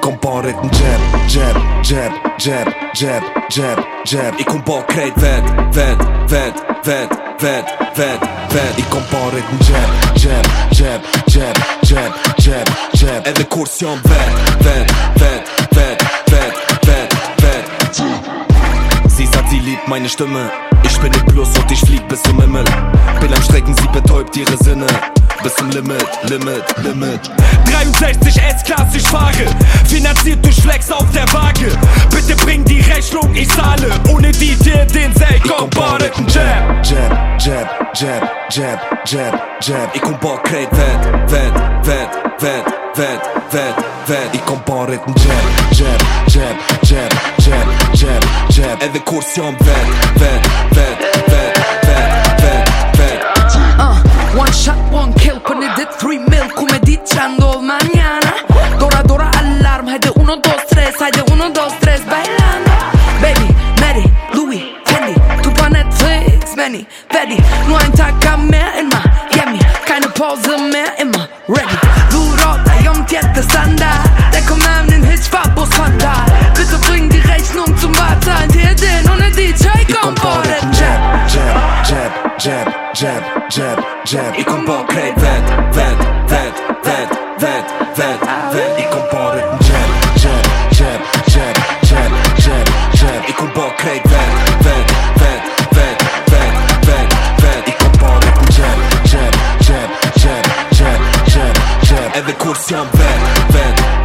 compare een jab, jab, jab, jab, jab, jab, jab. Ik compare kreet wet, wet, wet, wet, wet, wet, wet. Ik compare een jab, jab, jab, jab, jab, jab, jab. En de koers wet, wet, wet, wet, wet, wet, wet. Sie sagt, sie liebt meine Stimme. Ich bin im Plus und ich flieg bis zum Himmel. Bin am Strecken, sie betäubt ihre Sinne bis zum Limit, Limit, Limit. 63 S-Klasse, ich fahre bring ich zahle Ohne die dir den Sell kompareten Jab Jab, jab, jab, jab, jab, jab Ich kom på krejt vet, vet, vet, vet, vet, vet, vet I kom parit jab, jab, jab, jab, jab, jab, jab Edhe kur s'jom vet, vet, vet, vet, vet, vet, vet Uh, one shot, one kill Për një dit, three mil Ku me dit që ndodh manjana Dora, Benny, Freddy Nur ein Tag kam mehr immer Yummy, keine Pause mehr immer Ready Du Rota, jom tjette Standard Der kom hem nin hits Fabos Skandal Bitte bring die Rechnung zum Barzahlen Hier den ohne DJ I kom Komm vor den Jab jab, jab, jab, jab, jab, jab I kom po krejt vet, vet, vet, vet, vet, vet, vet I kom parit në jab, jab, jab, jab, jab, jab, jab. I kom po krejt vet, Edhe kur s'jam vet, vet